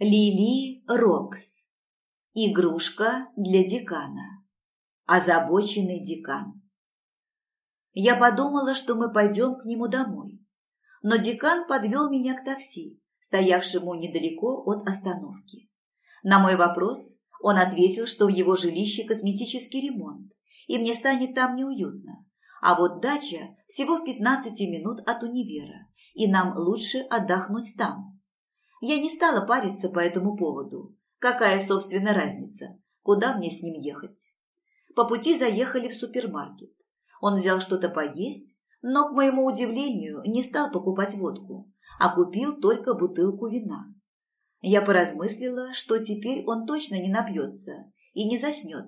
Лили Рокс. Игрушка для декана. Озабоченный декан. Я подумала, что мы пойдем к нему домой. Но декан подвел меня к такси, стоявшему недалеко от остановки. На мой вопрос он ответил, что в его жилище косметический ремонт, и мне станет там неуютно. А вот дача всего в 15 минут от универа, и нам лучше отдохнуть там. Я не стала париться по этому поводу. Какая, собственно, разница, куда мне с ним ехать? По пути заехали в супермаркет. Он взял что-то поесть, но, к моему удивлению, не стал покупать водку, а купил только бутылку вина. Я поразмыслила, что теперь он точно не напьется и не заснет,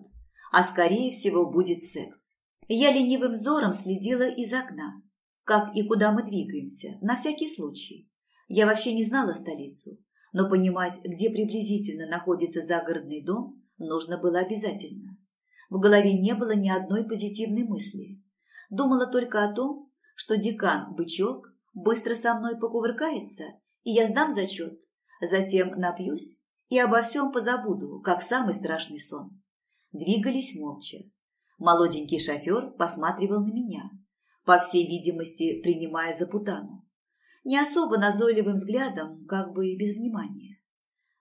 а скорее всего будет секс. Я ленивым взором следила из окна, как и куда мы двигаемся, на всякий случай. Я вообще не знала столицу, но понимать, где приблизительно находится загородный дом, нужно было обязательно. В голове не было ни одной позитивной мысли. Думала только о том, что декан-бычок быстро со мной покувыркается, и я сдам зачет, затем напьюсь и обо всем позабуду, как самый страшный сон. Двигались молча. Молоденький шофер посматривал на меня, по всей видимости, принимая за путану не особо назойливым взглядом, как бы без внимания.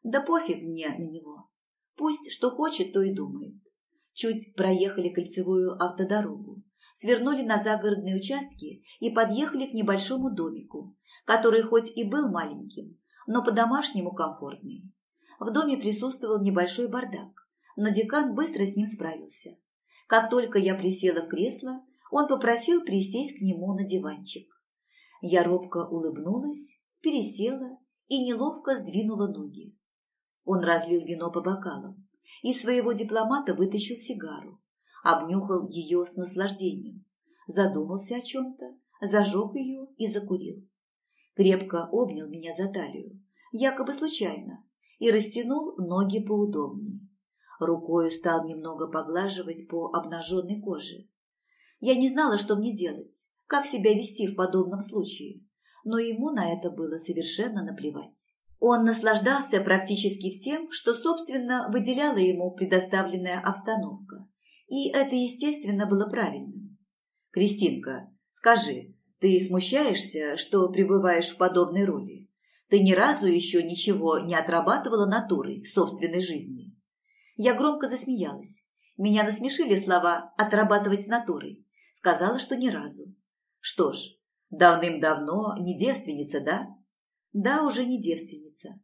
Да пофиг мне на него. Пусть что хочет, то и думает. Чуть проехали кольцевую автодорогу, свернули на загородные участки и подъехали к небольшому домику, который хоть и был маленьким, но по-домашнему комфортный. В доме присутствовал небольшой бардак, но декан быстро с ним справился. Как только я присела в кресло, он попросил присесть к нему на диванчик. Я робко улыбнулась, пересела и неловко сдвинула ноги. Он разлил вино по бокалам. Из своего дипломата вытащил сигару, обнюхал ее с наслаждением, задумался о чем-то, зажег ее и закурил. Крепко обнял меня за талию, якобы случайно, и растянул ноги поудобнее. Рукою стал немного поглаживать по обнаженной коже. Я не знала, что мне делать, как себя вести в подобном случае, но ему на это было совершенно наплевать. Он наслаждался практически всем, что, собственно, выделяла ему предоставленная обстановка, и это, естественно, было правильным. «Кристинка, скажи, ты смущаешься, что пребываешь в подобной роли? Ты ни разу еще ничего не отрабатывала натурой в собственной жизни?» Я громко засмеялась. Меня насмешили слова «отрабатывать натурой». Сказала, что ни разу. Что ж, давным-давно не девственница, да? Да, уже не девственница.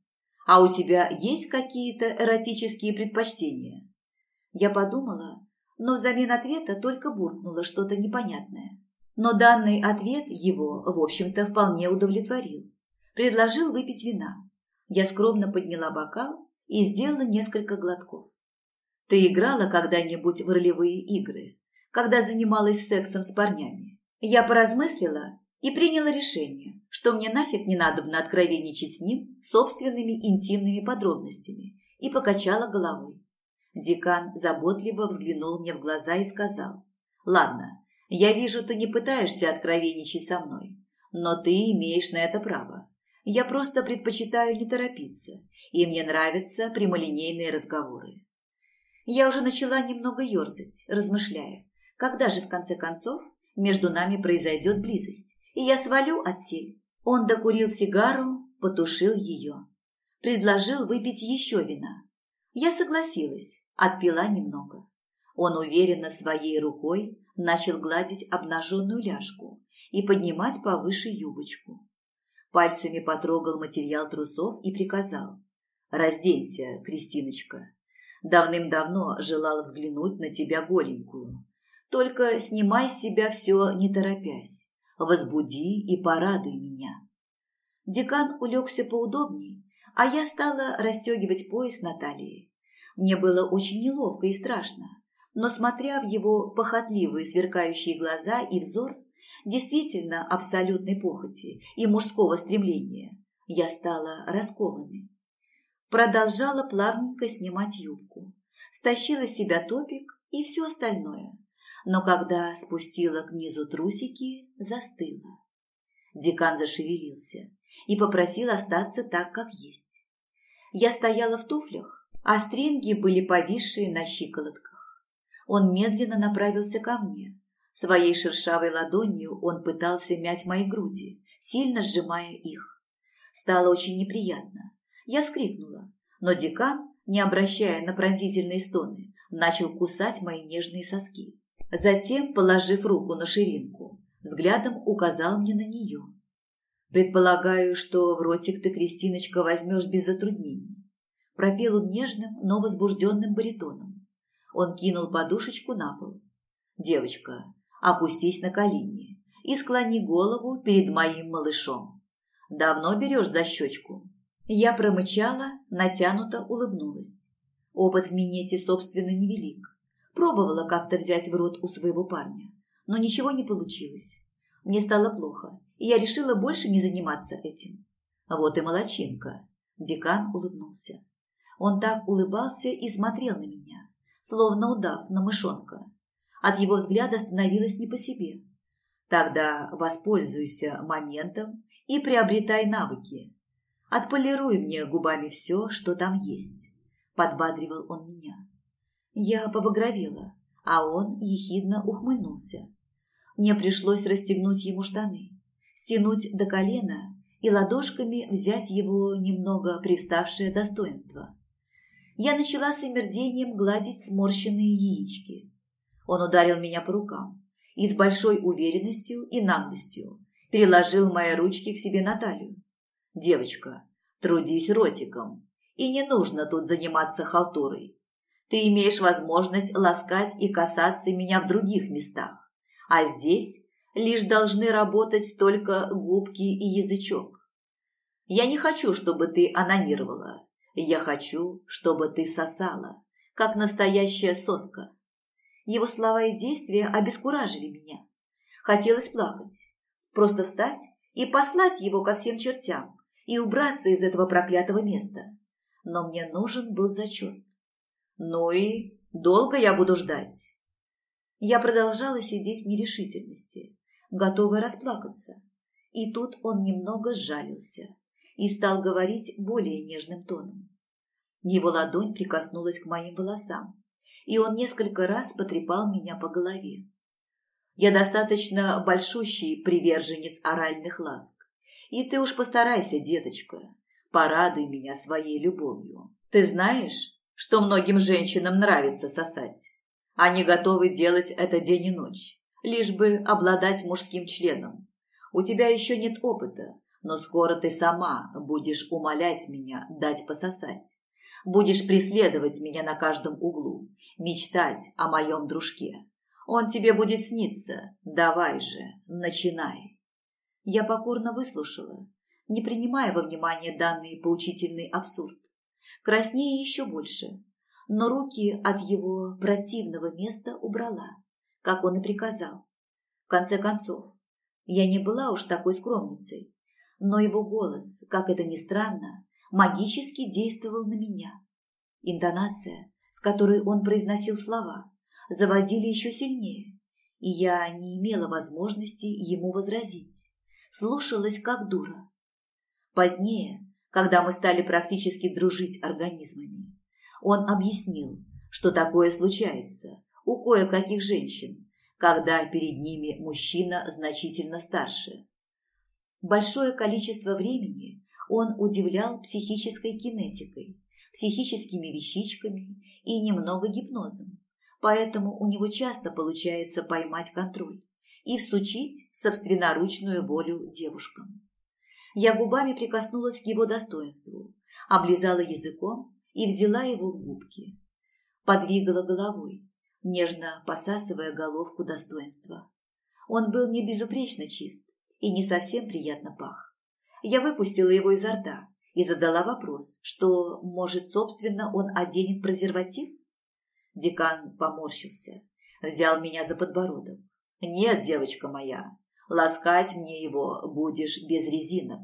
А у тебя есть какие-то эротические предпочтения? Я подумала, но взамен ответа только буркнула что-то непонятное. Но данный ответ его, в общем-то, вполне удовлетворил. Предложил выпить вина. Я скромно подняла бокал и сделала несколько глотков. Ты играла когда-нибудь в ролевые игры, когда занималась сексом с парнями? Я поразмыслила и приняла решение, что мне нафиг не надобно откровенничать с ним собственными интимными подробностями, и покачала головой. Декан заботливо взглянул мне в глаза и сказал, «Ладно, я вижу, ты не пытаешься откровенничать со мной, но ты имеешь на это право. Я просто предпочитаю не торопиться, и мне нравятся прямолинейные разговоры». Я уже начала немного ерзать, размышляя, когда же в конце концов между нами произойдет близость, и я свалю от сель. Он докурил сигару, потушил ее. Предложил выпить еще вина. Я согласилась, отпила немного. Он уверенно своей рукой начал гладить обнаженную ляжку и поднимать повыше юбочку. Пальцами потрогал материал трусов и приказал. «Разденься, Кристиночка. Давным-давно желала взглянуть на тебя голенькую. Только снимай с себя все, не торопясь. Возбуди и порадуй меня. Декан улегся поудобней, а я стала расстегивать пояс Натальи. Мне было очень неловко и страшно, но, смотря в его похотливые сверкающие глаза и взор, действительно абсолютной похоти и мужского стремления, я стала раскованной. Продолжала плавненько снимать юбку, стащила с себя топик и все остальное – но когда спустила к низу трусики, застыла. Декан зашевелился и попросил остаться так, как есть. Я стояла в туфлях, а стринги были повисшие на щиколотках. Он медленно направился ко мне. Своей шершавой ладонью он пытался мять мои груди, сильно сжимая их. Стало очень неприятно. Я скрикнула, но декан, не обращая на пронзительные стоны, начал кусать мои нежные соски. Затем, положив руку на ширинку, взглядом указал мне на нее. «Предполагаю, что в ротик ты, Кристиночка, возьмешь без затруднений». Пропел он нежным, но возбужденным баритоном. Он кинул подушечку на пол. «Девочка, опустись на колени и склони голову перед моим малышом. Давно берешь за щечку?» Я промычала, натянуто улыбнулась. Опыт в минете, собственно, невелик. Пробовала как-то взять в рот у своего парня, но ничего не получилось. Мне стало плохо, и я решила больше не заниматься этим. Вот и молочинка. Декан улыбнулся. Он так улыбался и смотрел на меня, словно удав на мышонка. От его взгляда становилось не по себе. Тогда воспользуйся моментом и приобретай навыки. Отполируй мне губами все, что там есть. Подбадривал он меня. Я побагровела, а он ехидно ухмыльнулся. Мне пришлось расстегнуть ему штаны, стянуть до колена и ладошками взять его немного привставшее достоинство. Я начала с омерзением гладить сморщенные яички. Он ударил меня по рукам и с большой уверенностью и наглостью переложил мои ручки к себе на талию. «Девочка, трудись ротиком, и не нужно тут заниматься халтурой. Ты имеешь возможность ласкать и касаться меня в других местах, а здесь лишь должны работать только губки и язычок. Я не хочу, чтобы ты анонировала. Я хочу, чтобы ты сосала, как настоящая соска. Его слова и действия обескуражили меня. Хотелось плакать, просто встать и послать его ко всем чертям и убраться из этого проклятого места. Но мне нужен был зачет. Ну и долго я буду ждать? Я продолжала сидеть в нерешительности, готовая расплакаться. И тут он немного сжалился и стал говорить более нежным тоном. Его ладонь прикоснулась к моим волосам, и он несколько раз потрепал меня по голове. Я достаточно большущий приверженец оральных ласк, и ты уж постарайся, деточка, порадуй меня своей любовью. Ты знаешь, что многим женщинам нравится сосать. Они готовы делать это день и ночь, лишь бы обладать мужским членом. У тебя еще нет опыта, но скоро ты сама будешь умолять меня дать пососать. Будешь преследовать меня на каждом углу, мечтать о моем дружке. Он тебе будет сниться. Давай же, начинай. Я покорно выслушала, не принимая во внимание данный поучительный абсурд краснее еще больше, но руки от его противного места убрала, как он и приказал. В конце концов, я не была уж такой скромницей, но его голос, как это ни странно, магически действовал на меня. Интонация, с которой он произносил слова, заводили еще сильнее, и я не имела возможности ему возразить. Слушалась как дура. Позднее, когда мы стали практически дружить организмами. Он объяснил, что такое случается у кое-каких женщин, когда перед ними мужчина значительно старше. Большое количество времени он удивлял психической кинетикой, психическими вещичками и немного гипнозом, поэтому у него часто получается поймать контроль и всучить собственноручную волю девушкам. Я губами прикоснулась к его достоинству, облизала языком и взяла его в губки. Подвигала головой, нежно посасывая головку достоинства. Он был не безупречно чист и не совсем приятно пах. Я выпустила его изо рта и задала вопрос, что, может, собственно, он оденет презерватив? Декан поморщился, взял меня за подбородок. «Нет, девочка моя, Ласкать мне его будешь без резинок.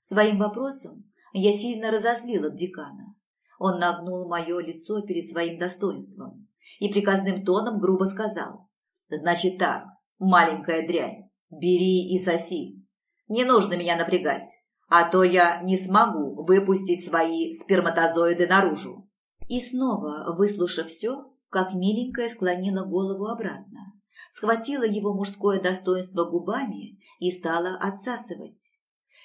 Своим вопросом я сильно разозлила декана. Он нагнул мое лицо перед своим достоинством и приказным тоном грубо сказал. «Значит так, маленькая дрянь, бери и соси. Не нужно меня напрягать. а то я не смогу выпустить свои сперматозоиды наружу». И снова, выслушав все, как миленькая склонила голову обратно, схватила его мужское достоинство губами и стала отсасывать.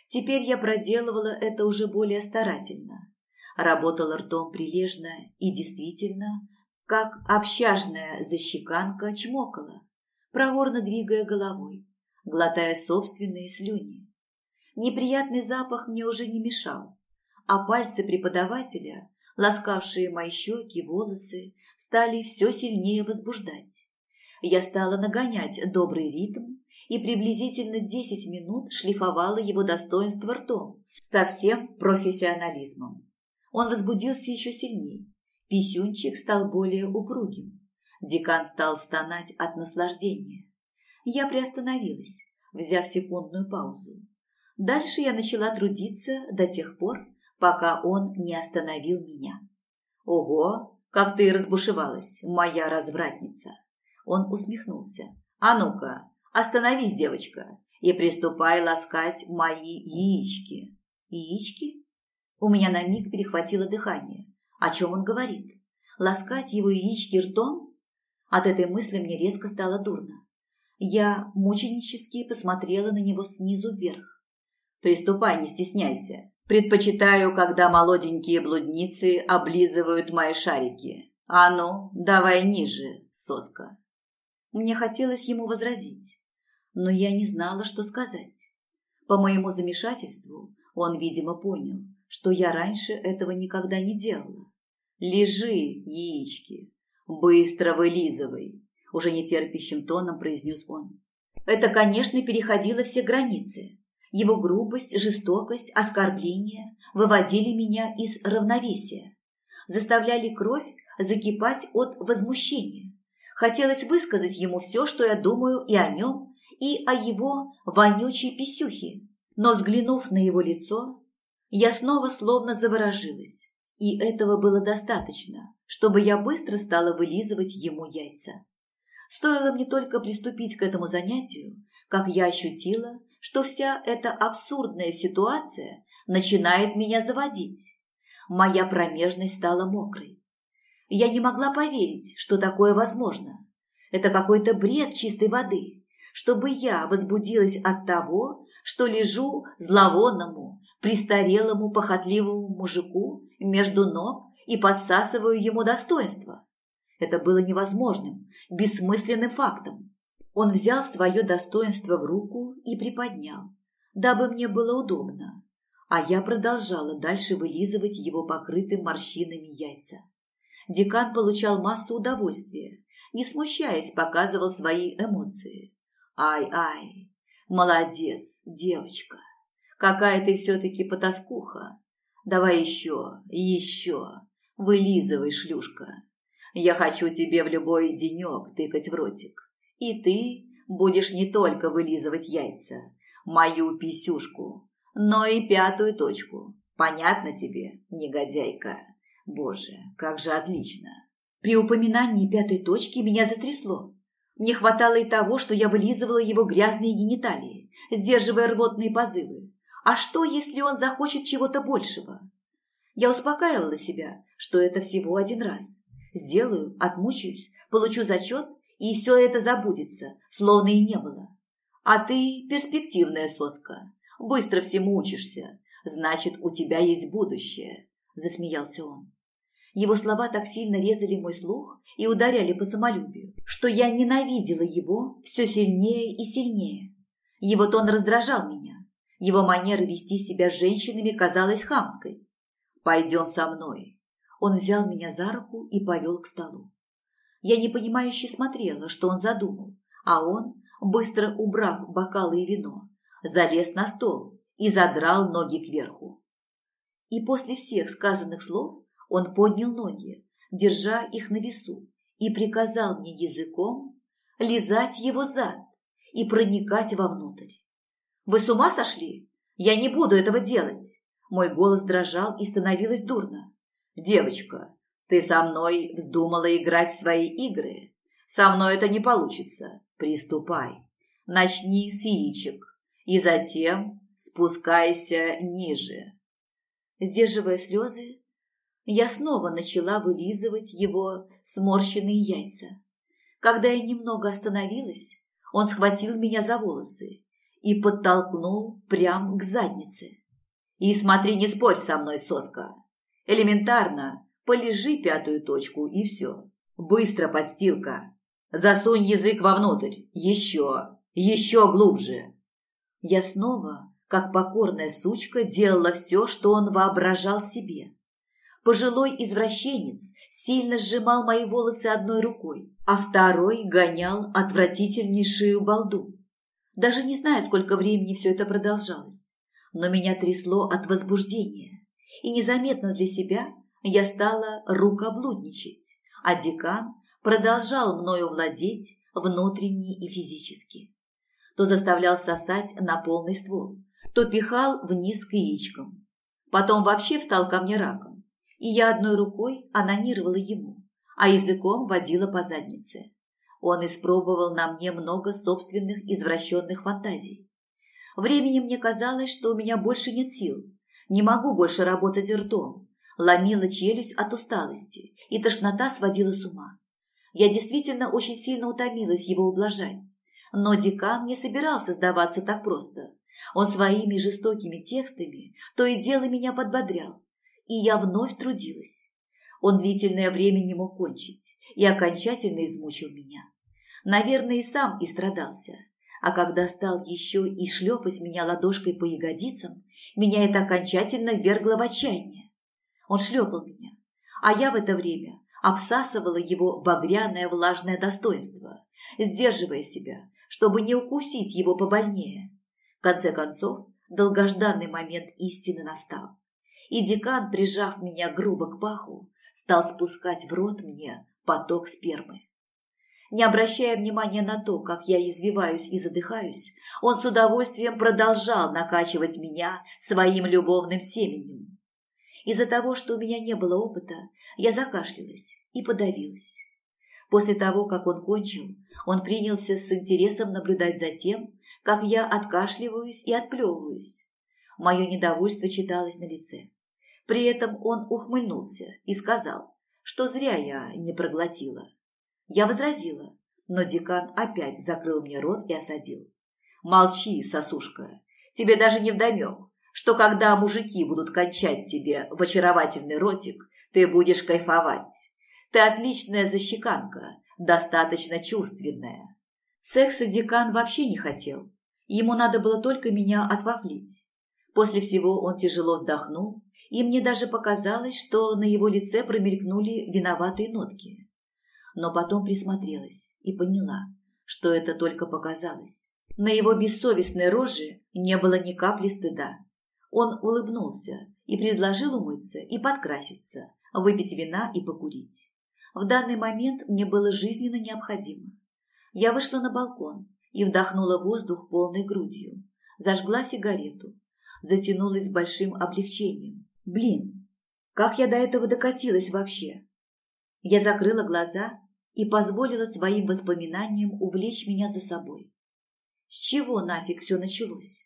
Теперь я проделывала это уже более старательно. Работала ртом прилежно и действительно, как общажная защеканка, чмокала, проворно двигая головой, глотая собственные слюни. Неприятный запах мне уже не мешал, а пальцы преподавателя, ласкавшие мои щеки, волосы, стали все сильнее возбуждать. Я стала нагонять добрый ритм и приблизительно десять минут шлифовала его достоинство ртом со всем профессионализмом. Он возбудился еще сильнее. Писюнчик стал более упругим. Декан стал стонать от наслаждения. Я приостановилась, взяв секундную паузу. Дальше я начала трудиться до тех пор, пока он не остановил меня. «Ого, как ты разбушевалась, моя развратница!» Он усмехнулся. «А ну-ка, остановись, девочка, и приступай ласкать мои яички». «Яички?» У меня на миг перехватило дыхание. О чем он говорит? Ласкать его яички ртом? От этой мысли мне резко стало дурно. Я мученически посмотрела на него снизу вверх. «Приступай, не стесняйся. Предпочитаю, когда молоденькие блудницы облизывают мои шарики. А ну, давай ниже, соска». Мне хотелось ему возразить, но я не знала, что сказать. По моему замешательству он, видимо, понял, что я раньше этого никогда не делала. «Лежи, яички, быстро вылизывай», – уже нетерпящим тоном произнес он. Это, конечно, переходило все границы. Его грубость, жестокость, оскорбления выводили меня из равновесия, заставляли кровь закипать от возмущения. Хотелось высказать ему все, что я думаю и о нем, и о его вонючей писюхе. Но, взглянув на его лицо, я снова словно заворожилась, и этого было достаточно, чтобы я быстро стала вылизывать ему яйца. Стоило мне только приступить к этому занятию, как я ощутила, что вся эта абсурдная ситуация начинает меня заводить. Моя промежность стала мокрой. Я не могла поверить, что такое возможно. Это какой-то бред чистой воды, чтобы я возбудилась от того, что лежу зловонному, престарелому похотливому мужику между ног и подсасываю ему достоинство. Это было невозможным, бессмысленным фактом. Он взял свое достоинство в руку и приподнял, дабы мне было удобно, а я продолжала дальше вылизывать его покрытым морщинами яйца. Декан получал массу удовольствия, не смущаясь, показывал свои эмоции. «Ай-ай, молодец, девочка!» Какая ты все-таки потаскуха. Давай еще, еще. Вылизывай, шлюшка. Я хочу тебе в любой денек тыкать в ротик. И ты будешь не только вылизывать яйца, мою писюшку, но и пятую точку. Понятно тебе, негодяйка? Боже, как же отлично. При упоминании пятой точки меня затрясло. Мне хватало и того, что я вылизывала его грязные гениталии, сдерживая рвотные позывы. А что, если он захочет чего-то большего? Я успокаивала себя, что это всего один раз. Сделаю, отмучаюсь, получу зачет, и все это забудется, словно и не было. А ты перспективная соска, быстро всему учишься, значит, у тебя есть будущее, засмеялся он. Его слова так сильно резали мой слух и ударяли по самолюбию, что я ненавидела его все сильнее и сильнее. Его тон раздражал меня, его манера вести себя с женщинами казалась хамской. «Пойдем со мной». Он взял меня за руку и повел к столу. Я непонимающе смотрела, что он задумал, а он, быстро убрав бокалы и вино, залез на стол и задрал ноги кверху. И после всех сказанных слов он поднял ноги, держа их на весу, и приказал мне языком лизать его зад и проникать вовнутрь. Вы с ума сошли? Я не буду этого делать!» Мой голос дрожал и становилось дурно. «Девочка, ты со мной вздумала играть в свои игры. Со мной это не получится. Приступай. Начни с яичек и затем спускайся ниже». Сдерживая слезы, я снова начала вылизывать его сморщенные яйца. Когда я немного остановилась, он схватил меня за волосы и подтолкнул прямо к заднице. «И смотри, не спорь со мной, соска. Элементарно, полежи пятую точку и все. Быстро, подстилка. Засунь язык вовнутрь. Еще, еще глубже». Я снова, как покорная сучка, делала все, что он воображал себе. Пожилой извращенец сильно сжимал мои волосы одной рукой, а второй гонял отвратительнейшую балду. Даже не знаю, сколько времени все это продолжалось, но меня трясло от возбуждения, и незаметно для себя я стала рукоблудничать, а декан продолжал мною владеть внутренне и физически. То заставлял сосать на полный ствол, то пихал вниз к яичкам. Потом вообще встал ко мне раком и я одной рукой анонировала ему, а языком водила по заднице. Он испробовал на мне много собственных извращенных фантазий. Временем мне казалось, что у меня больше нет сил, не могу больше работать ртом, ломила челюсть от усталости, и тошнота сводила с ума. Я действительно очень сильно утомилась его ублажать, но декан не собирался сдаваться так просто. Он своими жестокими текстами то и дело меня подбодрял, и я вновь трудилась. Он длительное время не мог кончить и окончательно измучил меня. Наверное, и сам и страдался. А когда стал еще и шлепать меня ладошкой по ягодицам, меня это окончательно вергло в отчаяние. Он шлепал меня, а я в это время обсасывала его багряное влажное достоинство, сдерживая себя, чтобы не укусить его побольнее. Конце концов, долгожданный момент истины настал и декан, прижав меня грубо к паху, стал спускать в рот мне поток спермы. Не обращая внимания на то, как я извиваюсь и задыхаюсь, он с удовольствием продолжал накачивать меня своим любовным семенем. Из-за того, что у меня не было опыта, я закашлялась и подавилась. После того, как он кончил, он принялся с интересом наблюдать за тем, как я откашливаюсь и отплевываюсь. Мое недовольство читалось на лице. При этом он ухмыльнулся и сказал, что зря я не проглотила. Я возразила, но декан опять закрыл мне рот и осадил. «Молчи, сосушка, тебе даже не вдомек, что когда мужики будут кончать тебе в очаровательный ротик, ты будешь кайфовать. Ты отличная защеканка, достаточно чувственная». Секса декан вообще не хотел. Ему надо было только меня отвафлить. После всего он тяжело вздохнул и мне даже показалось, что на его лице промелькнули виноватые нотки. Но потом присмотрелась и поняла, что это только показалось. На его бессовестной роже не было ни капли стыда. Он улыбнулся и предложил умыться и подкраситься, выпить вина и покурить. В данный момент мне было жизненно необходимо. Я вышла на балкон и вдохнула воздух полной грудью, зажгла сигарету, затянулась с большим облегчением Блин, как я до этого докатилась вообще? Я закрыла глаза и позволила своим воспоминаниям увлечь меня за собой. С чего нафиг все началось?